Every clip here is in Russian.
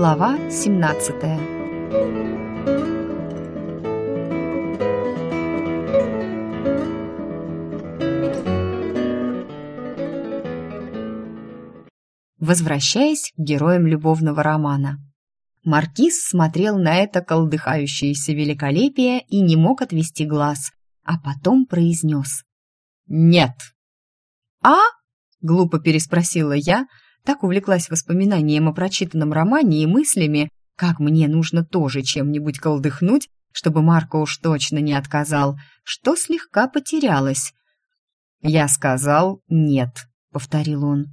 Глава 17 Возвращаясь к героям любовного романа. Маркиз смотрел на это колдыхающееся великолепие и не мог отвести глаз, а потом произнес «Нет». «А?» — глупо переспросила я, так увлеклась воспоминанием о прочитанном романе и мыслями, как мне нужно тоже чем-нибудь колдыхнуть, чтобы Марко уж точно не отказал, что слегка потерялась. «Я сказал нет», — повторил он.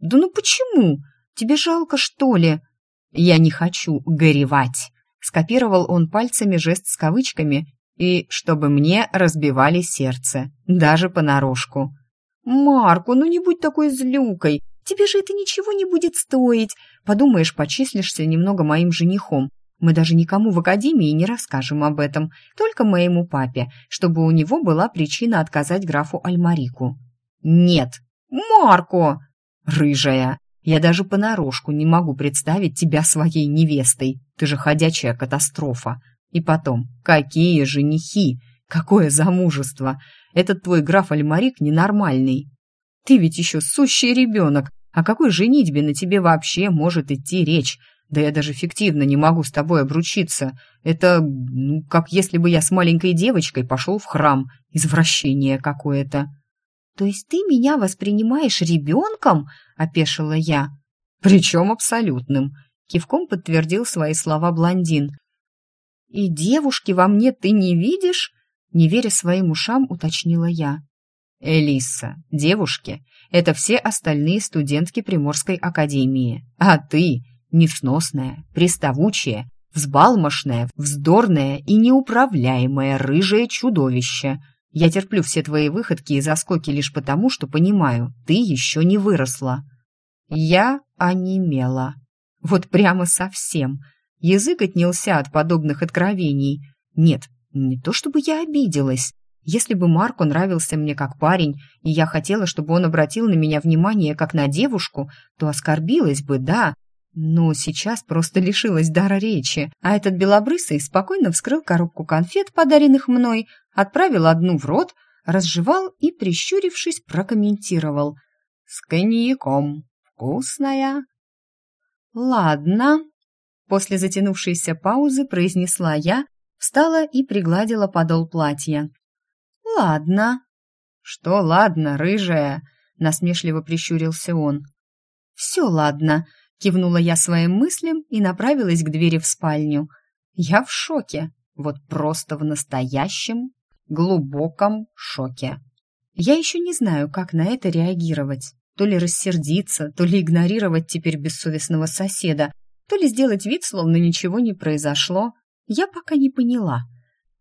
«Да ну почему? Тебе жалко, что ли?» «Я не хочу горевать», — скопировал он пальцами жест с кавычками, и чтобы мне разбивали сердце, даже понарошку. «Марко, ну не будь такой злюкой, тебе же это ничего не будет стоить. Подумаешь, почислишься немного моим женихом. Мы даже никому в академии не расскажем об этом, только моему папе, чтобы у него была причина отказать графу Альмарику». «Нет, Марко!» «Рыжая, я даже понарошку не могу представить тебя своей невестой. Ты же ходячая катастрофа. И потом, какие женихи? Какое замужество? Этот твой граф Альмарик ненормальный. Ты ведь еще сущий ребенок. О какой женитьбе на тебе вообще может идти речь? Да я даже фиктивно не могу с тобой обручиться. Это, ну, как если бы я с маленькой девочкой пошел в храм. Извращение какое-то. «То есть ты меня воспринимаешь ребенком?» — опешила я. «Причем абсолютным», — кивком подтвердил свои слова блондин. «И девушки во мне ты не видишь?» — не веря своим ушам, уточнила я. «Элиса, девушки — это все остальные студентки Приморской академии, а ты — несносная, приставучая, взбалмошная, вздорная и неуправляемое рыжее чудовище», я терплю все твои выходки и заскоки лишь потому, что понимаю, ты еще не выросла. Я онемела. Вот прямо совсем. Язык отнялся от подобных откровений. Нет, не то чтобы я обиделась. Если бы Марко нравился мне как парень, и я хотела, чтобы он обратил на меня внимание как на девушку, то оскорбилась бы, да, но сейчас просто лишилась дара речи, а этот белобрысый спокойно вскрыл коробку конфет, подаренных мной, отправил одну в рот, разжевал и, прищурившись, прокомментировал. «С коньяком. Вкусная». «Ладно», — после затянувшейся паузы произнесла я, встала и пригладила подол платья. «Ладно». «Что ладно, рыжая?» — насмешливо прищурился он. «Все ладно», Кивнула я своим мыслям и направилась к двери в спальню. Я в шоке. Вот просто в настоящем, глубоком шоке. Я еще не знаю, как на это реагировать. То ли рассердиться, то ли игнорировать теперь бессовестного соседа, то ли сделать вид, словно ничего не произошло. Я пока не поняла.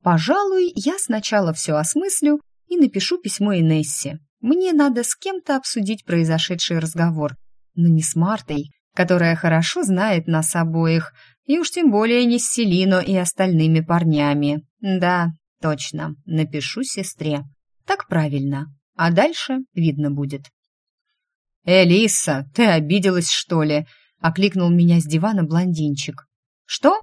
Пожалуй, я сначала все осмыслю и напишу письмо Инессе. Мне надо с кем-то обсудить произошедший разговор. Но не с Мартой, которая хорошо знает нас обоих, и уж тем более не с Селино и остальными парнями. Да, точно, напишу сестре. Так правильно. А дальше видно будет. «Элиса, ты обиделась, что ли?» — окликнул меня с дивана блондинчик. «Что?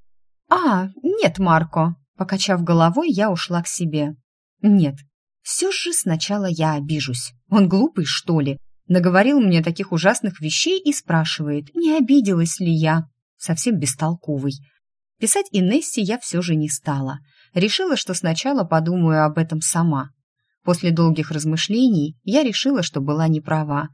А, нет, Марко!» Покачав головой, я ушла к себе. «Нет, все же сначала я обижусь. Он глупый, что ли? Наговорил мне таких ужасных вещей и спрашивает, не обиделась ли я. Совсем бестолковый. Писать Инессе я все же не стала. Решила, что сначала подумаю об этом сама. После долгих размышлений я решила, что была не права.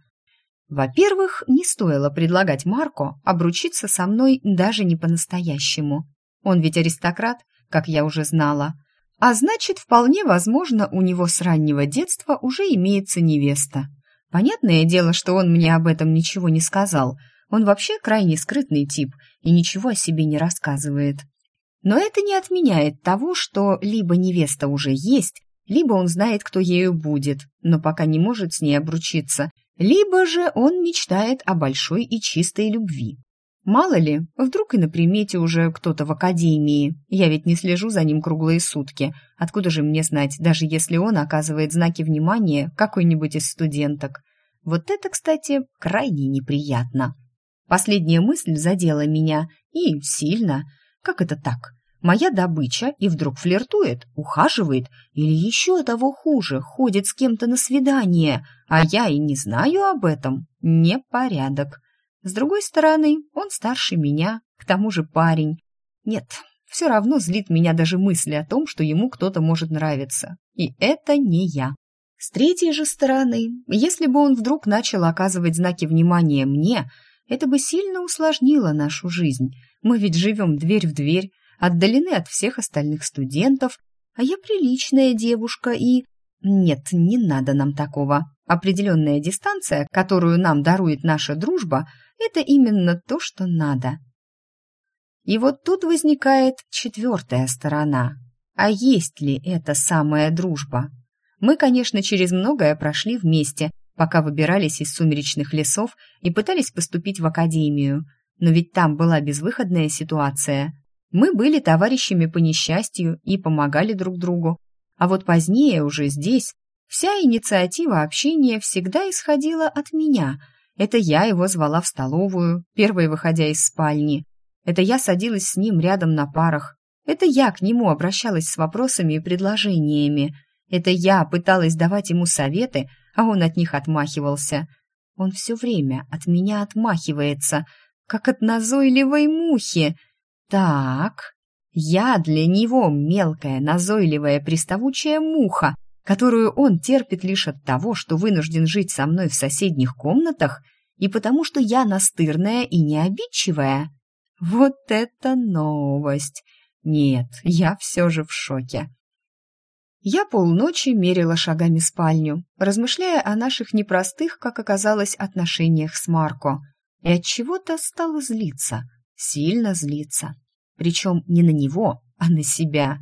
Во-первых, не стоило предлагать Марко обручиться со мной даже не по-настоящему. Он ведь аристократ, как я уже знала. А значит, вполне возможно, у него с раннего детства уже имеется невеста. Понятное дело, что он мне об этом ничего не сказал. Он вообще крайне скрытный тип и ничего о себе не рассказывает. Но это не отменяет того, что либо невеста уже есть, либо он знает, кто ею будет, но пока не может с ней обручиться, либо же он мечтает о большой и чистой любви. Мало ли, вдруг и на примете уже кто-то в академии. Я ведь не слежу за ним круглые сутки. Откуда же мне знать, даже если он оказывает знаки внимания какой-нибудь из студенток? Вот это, кстати, крайне неприятно. Последняя мысль задела меня, и сильно. Как это так? Моя добыча и вдруг флиртует, ухаживает или еще того хуже, ходит с кем-то на свидание, а я и не знаю об этом. Непорядок. С другой стороны, он старше меня, к тому же парень. Нет, все равно злит меня даже мысли о том, что ему кто-то может нравиться. И это не я. С третьей же стороны, если бы он вдруг начал оказывать знаки внимания мне, это бы сильно усложнило нашу жизнь. Мы ведь живем дверь в дверь, отдалены от всех остальных студентов, а я приличная девушка и... Нет, не надо нам такого. Определенная дистанция, которую нам дарует наша дружба, это именно то, что надо. И вот тут возникает четвертая сторона. А есть ли это самая дружба? Мы, конечно, через многое прошли вместе, пока выбирались из сумеречных лесов и пытались поступить в академию. Но ведь там была безвыходная ситуация. Мы были товарищами по несчастью и помогали друг другу. А вот позднее, уже здесь, вся инициатива общения всегда исходила от меня. Это я его звала в столовую, первой выходя из спальни. Это я садилась с ним рядом на парах. Это я к нему обращалась с вопросами и предложениями. Это я пыталась давать ему советы, а он от них отмахивался. Он все время от меня отмахивается, как от назойливой мухи. Так, я для него мелкая, назойливая, приставучая муха, которую он терпит лишь от того, что вынужден жить со мной в соседних комнатах, и потому что я настырная и необидчивая. Вот это новость! Нет, я все же в шоке. Я полночи мерила шагами спальню, размышляя о наших непростых, как оказалось, отношениях с Марко, и от чего-то стала злиться, сильно злиться. Причем не на него, а на себя.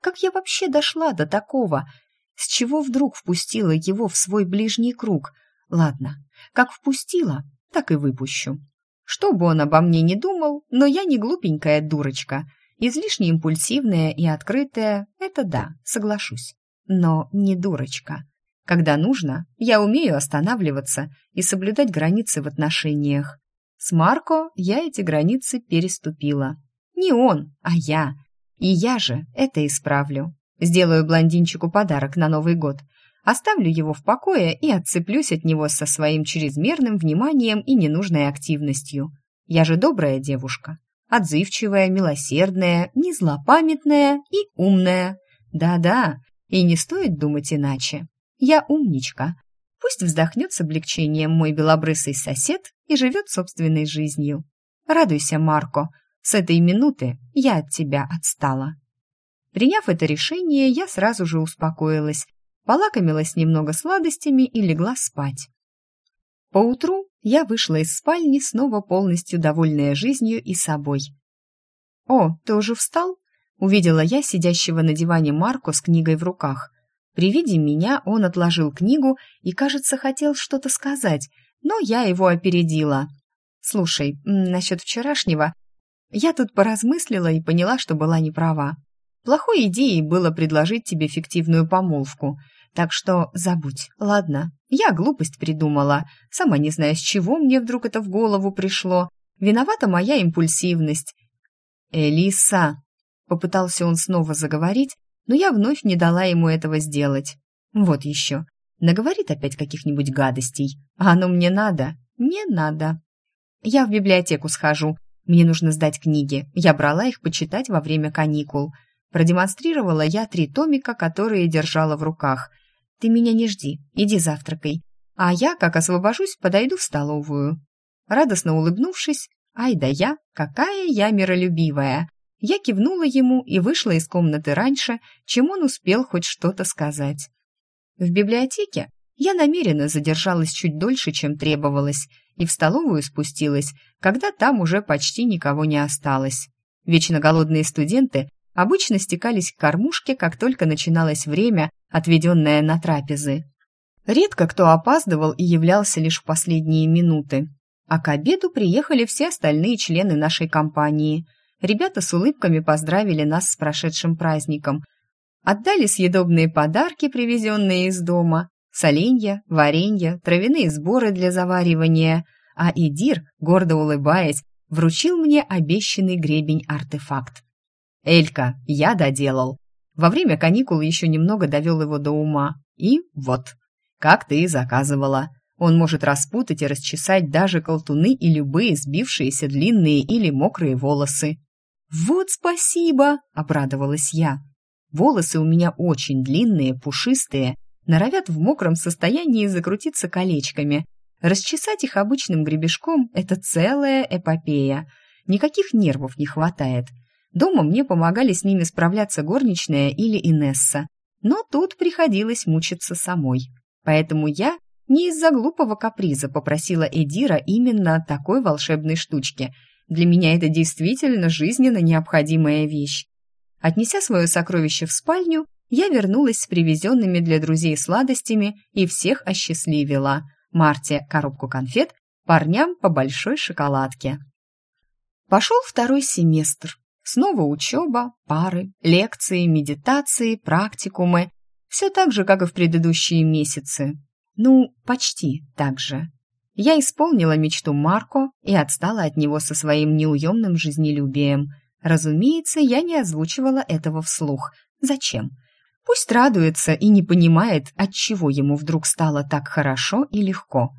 Как я вообще дошла до такого? С чего вдруг впустила его в свой ближний круг? Ладно, как впустила, так и выпущу. Что бы он обо мне не думал, но я не глупенькая дурочка. Излишне импульсивная и открытая — это да, соглашусь. Но не дурочка. Когда нужно, я умею останавливаться и соблюдать границы в отношениях. С Марко я эти границы переступила. Не он, а я. И я же это исправлю. Сделаю блондинчику подарок на Новый год — Оставлю его в покое и отцеплюсь от него со своим чрезмерным вниманием и ненужной активностью. Я же добрая девушка, отзывчивая, милосердная, не злопамятная и умная. Да-да, и не стоит думать иначе. Я умничка. Пусть вздохнет с облегчением мой белобрысый сосед и живет собственной жизнью. Радуйся, Марко, с этой минуты я от тебя отстала. Приняв это решение, я сразу же успокоилась полакомилась немного сладостями и легла спать. Поутру я вышла из спальни, снова полностью довольная жизнью и собой. «О, ты уже встал?» — увидела я сидящего на диване Марко с книгой в руках. При виде меня он отложил книгу и, кажется, хотел что-то сказать, но я его опередила. «Слушай, насчет вчерашнего...» Я тут поразмыслила и поняла, что была неправа. Плохой идеей было предложить тебе фиктивную помолвку — так что забудь, ладно? Я глупость придумала. Сама не знаю, с чего мне вдруг это в голову пришло. Виновата моя импульсивность. «Элиса!» — попытался он снова заговорить, но я вновь не дала ему этого сделать. Вот еще. Наговорит опять каких-нибудь гадостей. А оно мне надо? Не надо. Я в библиотеку схожу. Мне нужно сдать книги. Я брала их почитать во время каникул. Продемонстрировала я три томика, которые держала в руках — ты меня не жди, иди завтракай. А я, как освобожусь, подойду в столовую». Радостно улыбнувшись, «Ай да я, какая я миролюбивая!» Я кивнула ему и вышла из комнаты раньше, чем он успел хоть что-то сказать. В библиотеке я намеренно задержалась чуть дольше, чем требовалось, и в столовую спустилась, когда там уже почти никого не осталось. Вечно голодные студенты обычно стекались к кормушке, как только начиналось время, отведенное на трапезы. Редко кто опаздывал и являлся лишь в последние минуты. А к обеду приехали все остальные члены нашей компании. Ребята с улыбками поздравили нас с прошедшим праздником. Отдали съедобные подарки, привезенные из дома. Соленья, варенье, травяные сборы для заваривания. а Эдир, гордо улыбаясь, вручил мне обещанный гребень-артефакт. «Элька, я доделал. Во время каникул еще немного довел его до ума. И вот, как ты и заказывала. Он может распутать и расчесать даже колтуны и любые сбившиеся длинные или мокрые волосы. «Вот спасибо!» — обрадовалась я. Волосы у меня очень длинные, пушистые, норовят в мокром состоянии закрутиться колечками. Расчесать их обычным гребешком — это целая эпопея. Никаких нервов не хватает. Дома мне помогали с ними справляться горничная или Инесса. Но тут приходилось мучиться самой. Поэтому я не из-за глупого каприза попросила Эдира именно такой волшебной штучки — для меня это действительно жизненно необходимая вещь. Отнеся свое сокровище в спальню, я вернулась с привезенными для друзей сладостями и всех осчастливила. Марте коробку конфет, парням по большой шоколадке. Пошел второй семестр. Снова учеба, пары, лекции, медитации, практикумы. Все так же, как и в предыдущие месяцы. Ну, почти так же. Я исполнила мечту Марко и отстала от него со своим неуемным жизнелюбием. Разумеется, я не озвучивала этого вслух. Зачем? Пусть радуется и не понимает, от чего ему вдруг стало так хорошо и легко.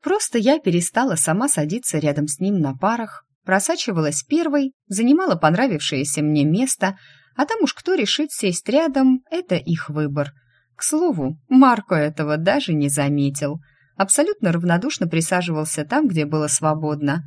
Просто я перестала сама садиться рядом с ним на парах, просачивалась первой, занимала понравившееся мне место, а там уж кто решит сесть рядом, это их выбор. К слову, Марко этого даже не заметил — абсолютно равнодушно присаживался там, где было свободно.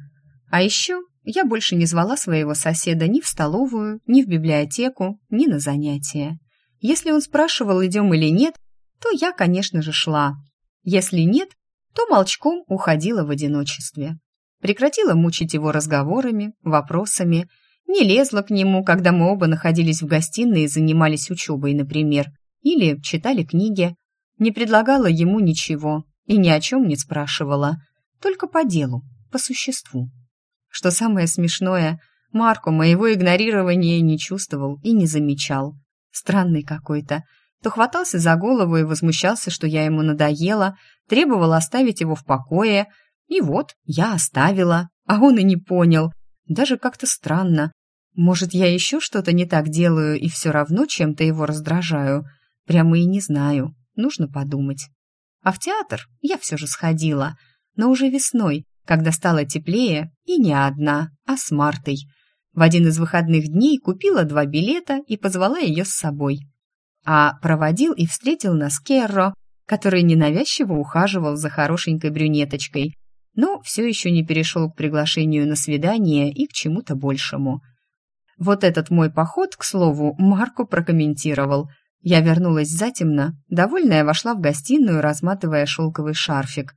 А еще я больше не звала своего соседа ни в столовую, ни в библиотеку, ни на занятия. Если он спрашивал, идем или нет, то я, конечно же, шла. Если нет, то молчком уходила в одиночестве. Прекратила мучить его разговорами, вопросами, не лезла к нему, когда мы оба находились в гостиной и занимались учебой, например, или читали книги, не предлагала ему ничего, и ни о чем не спрашивала, только по делу, по существу. Что самое смешное, Марко моего игнорирования не чувствовал и не замечал. Странный какой-то. То хватался за голову и возмущался, что я ему надоела, требовал оставить его в покое. И вот, я оставила, а он и не понял. Даже как-то странно. Может, я еще что-то не так делаю и все равно чем-то его раздражаю? Прямо и не знаю. Нужно подумать. А в театр я все же сходила, но уже весной, когда стало теплее, и не одна, а с Мартой. В один из выходных дней купила два билета и позвала ее с собой. А проводил и встретил нас Керро, который ненавязчиво ухаживал за хорошенькой брюнеточкой, но все еще не перешел к приглашению на свидание и к чему-то большему. Вот этот мой поход, к слову, Марко прокомментировал, я вернулась затемно, довольная вошла в гостиную, разматывая шелковый шарфик.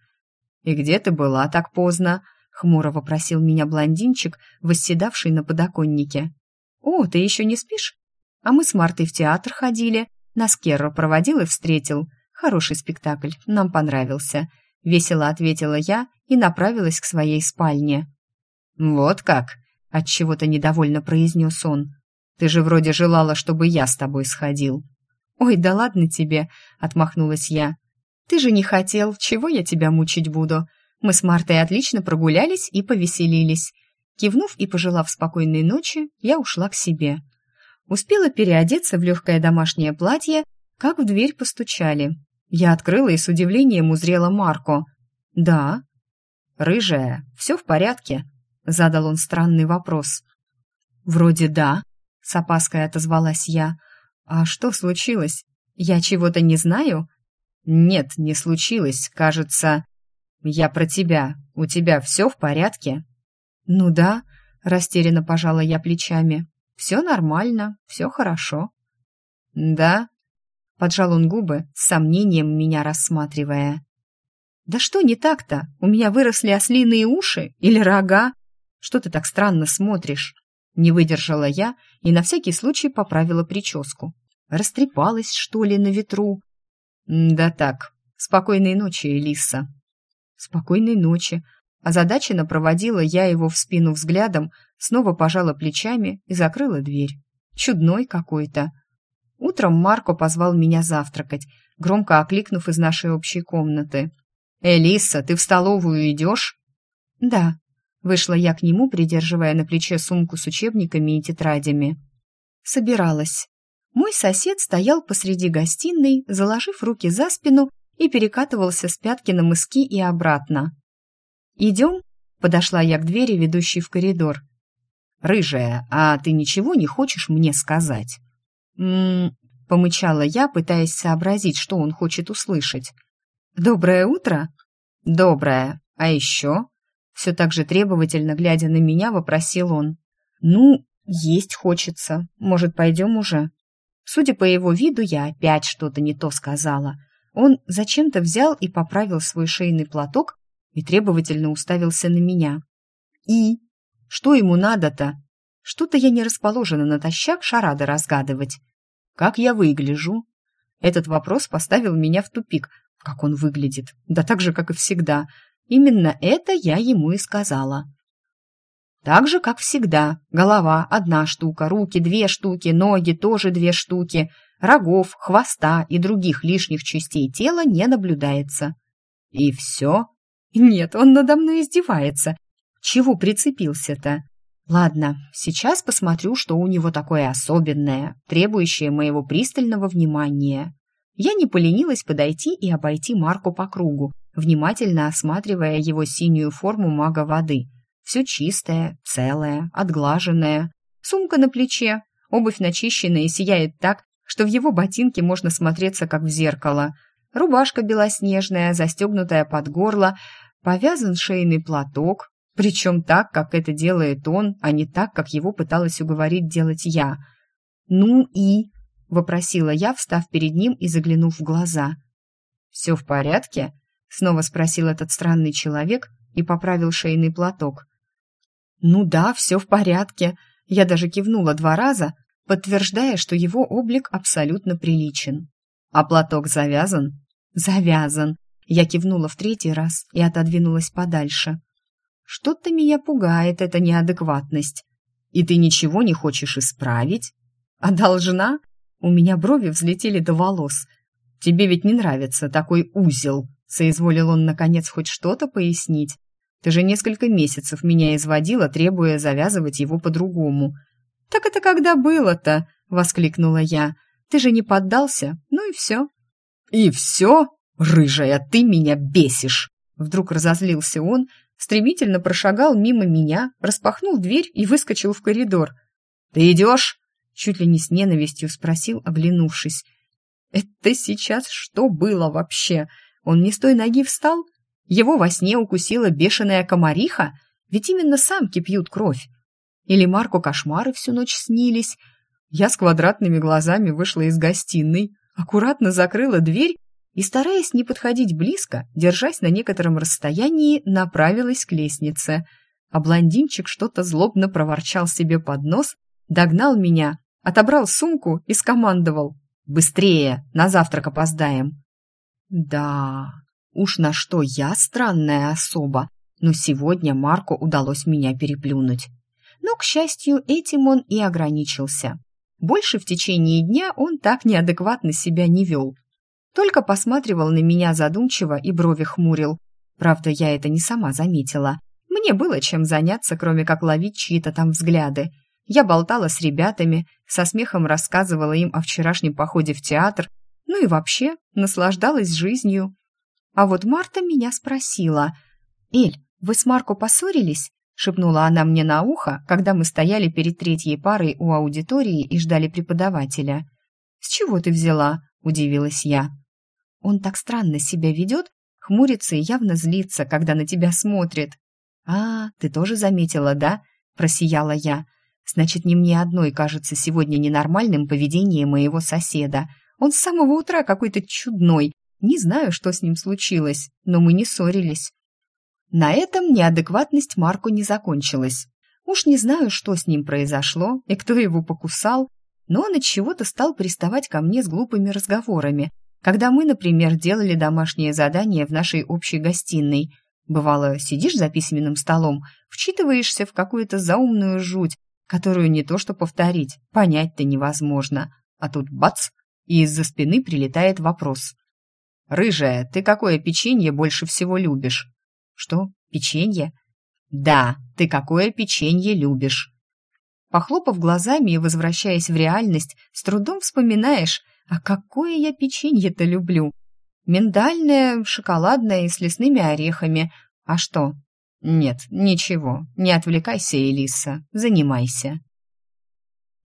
«И где ты была так поздно?» — хмуро вопросил меня блондинчик, восседавший на подоконнике. «О, ты еще не спишь? А мы с Мартой в театр ходили. Нас Керро проводил и встретил. Хороший спектакль, нам понравился». Весело ответила я и направилась к своей спальне. «Вот как!» — отчего-то недовольно произнес он. «Ты же вроде желала, чтобы я с тобой сходил». «Ой, да ладно тебе», — отмахнулась я. «Ты же не хотел, чего я тебя мучить буду? Мы с Мартой отлично прогулялись и повеселились». Кивнув и пожелав спокойной ночи, я ушла к себе. Успела переодеться в легкое домашнее платье, как в дверь постучали. Я открыла и с удивлением узрела Марко. «Да». «Рыжая, все в порядке?» — задал он странный вопрос. «Вроде да», — с опаской отозвалась я, — «А что случилось? Я чего-то не знаю?» «Нет, не случилось, кажется...» «Я про тебя. У тебя все в порядке?» «Ну да», — растерянно пожала я плечами. «Все нормально, все хорошо». «Да?» — поджал он губы, с сомнением меня рассматривая. «Да что не так-то? У меня выросли ослиные уши или рога? Что ты так странно смотришь?» Не выдержала я и на всякий случай поправила прическу. Растрепалась, что ли, на ветру? Да так. Спокойной ночи, Элиса. Спокойной ночи. Озадаченно проводила я его в спину взглядом, снова пожала плечами и закрыла дверь. Чудной какой-то. Утром Марко позвал меня завтракать, громко окликнув из нашей общей комнаты. «Элиса, ты в столовую идешь?» «Да», — вышла я к нему, придерживая на плече сумку с учебниками и тетрадями. Собиралась. Мой сосед стоял посреди гостиной, заложив руки за спину и перекатывался с пятки на мыски и обратно. «Идем?» — подошла я к двери, ведущей в коридор. «Рыжая, а ты ничего не хочешь мне сказать?» «М-м-м», помычала я, пытаясь сообразить, что он хочет услышать. «Доброе утро?» «Доброе. А еще?» Все так же требовательно, глядя на меня, вопросил он. «Ну, есть хочется. Может, пойдем уже?» Судя по его виду, я опять что-то не то сказала. Он зачем-то взял и поправил свой шейный платок и требовательно уставился на меня. «И? Что ему надо-то? Что-то я не расположена натощак шарады разгадывать. Как я выгляжу?» Этот вопрос поставил меня в тупик. Как он выглядит? Да так же, как и всегда. Именно это я ему и сказала. Так же, как всегда. Голова – одна штука, руки – две штуки, ноги – тоже две штуки. Рогов, хвоста и других лишних частей тела не наблюдается. И все? Нет, он надо мной издевается. Чего прицепился-то? Ладно, сейчас посмотрю, что у него такое особенное, требующее моего пристального внимания. Я не поленилась подойти и обойти Марку по кругу, внимательно осматривая его синюю форму мага воды – все чистое, целое, отглаженное. Сумка на плече, обувь начищенная и сияет так, что в его ботинке можно смотреться, как в зеркало. Рубашка белоснежная, застегнутая под горло, повязан шейный платок, причем так, как это делает он, а не так, как его пыталась уговорить делать я. «Ну и?» — вопросила я, встав перед ним и заглянув в глаза. «Все в порядке?» — снова спросил этот странный человек и поправил шейный платок. «Ну да, все в порядке». Я даже кивнула два раза, подтверждая, что его облик абсолютно приличен. «А платок завязан?» «Завязан». Я кивнула в третий раз и отодвинулась подальше. «Что-то меня пугает эта неадекватность. И ты ничего не хочешь исправить?» «А должна?» У меня брови взлетели до волос. «Тебе ведь не нравится такой узел», — соизволил он, наконец, хоть что-то пояснить. Ты же несколько месяцев меня изводила, требуя завязывать его по-другому». «Так это когда было-то?» — воскликнула я. «Ты же не поддался? Ну и все». «И все? Рыжая, ты меня бесишь!» Вдруг разозлился он, стремительно прошагал мимо меня, распахнул дверь и выскочил в коридор. «Ты идешь?» — чуть ли не с ненавистью спросил, оглянувшись. «Это сейчас что было вообще? Он не с той ноги встал? Его во сне укусила бешеная комариха, ведь именно самки пьют кровь. Или Марку кошмары всю ночь снились. Я с квадратными глазами вышла из гостиной, аккуратно закрыла дверь и, стараясь не подходить близко, держась на некотором расстоянии, направилась к лестнице. А блондинчик что-то злобно проворчал себе под нос, догнал меня, отобрал сумку и скомандовал «Быстрее, на завтрак опоздаем». Да, Уж на что я странная особа, но сегодня Марку удалось меня переплюнуть. Но, к счастью, этим он и ограничился. Больше в течение дня он так неадекватно себя не вел. Только посматривал на меня задумчиво и брови хмурил. Правда, я это не сама заметила. Мне было чем заняться, кроме как ловить чьи-то там взгляды. Я болтала с ребятами, со смехом рассказывала им о вчерашнем походе в театр, ну и вообще наслаждалась жизнью. А вот Марта меня спросила. «Эль, вы с Марко поссорились?» — шепнула она мне на ухо, когда мы стояли перед третьей парой у аудитории и ждали преподавателя. «С чего ты взяла?» — удивилась я. «Он так странно себя ведет, хмурится и явно злится, когда на тебя смотрит». «А, ты тоже заметила, да?» — просияла я. «Значит, не мне одной кажется сегодня ненормальным поведение моего соседа. Он с самого утра какой-то чудной, не знаю, что с ним случилось, но мы не ссорились. На этом неадекватность Марку не закончилась. Уж не знаю, что с ним произошло и кто его покусал, но он от чего-то стал приставать ко мне с глупыми разговорами, когда мы, например, делали домашнее задание в нашей общей гостиной. Бывало, сидишь за письменным столом, вчитываешься в какую-то заумную жуть, которую не то что повторить, понять-то невозможно. А тут бац, и из-за спины прилетает вопрос. «Рыжая, ты какое печенье больше всего любишь?» «Что, печенье?» «Да, ты какое печенье любишь?» Похлопав глазами и возвращаясь в реальность, с трудом вспоминаешь, а какое я печенье-то люблю. Миндальное, шоколадное и с лесными орехами. А что? Нет, ничего, не отвлекайся, Элиса, занимайся.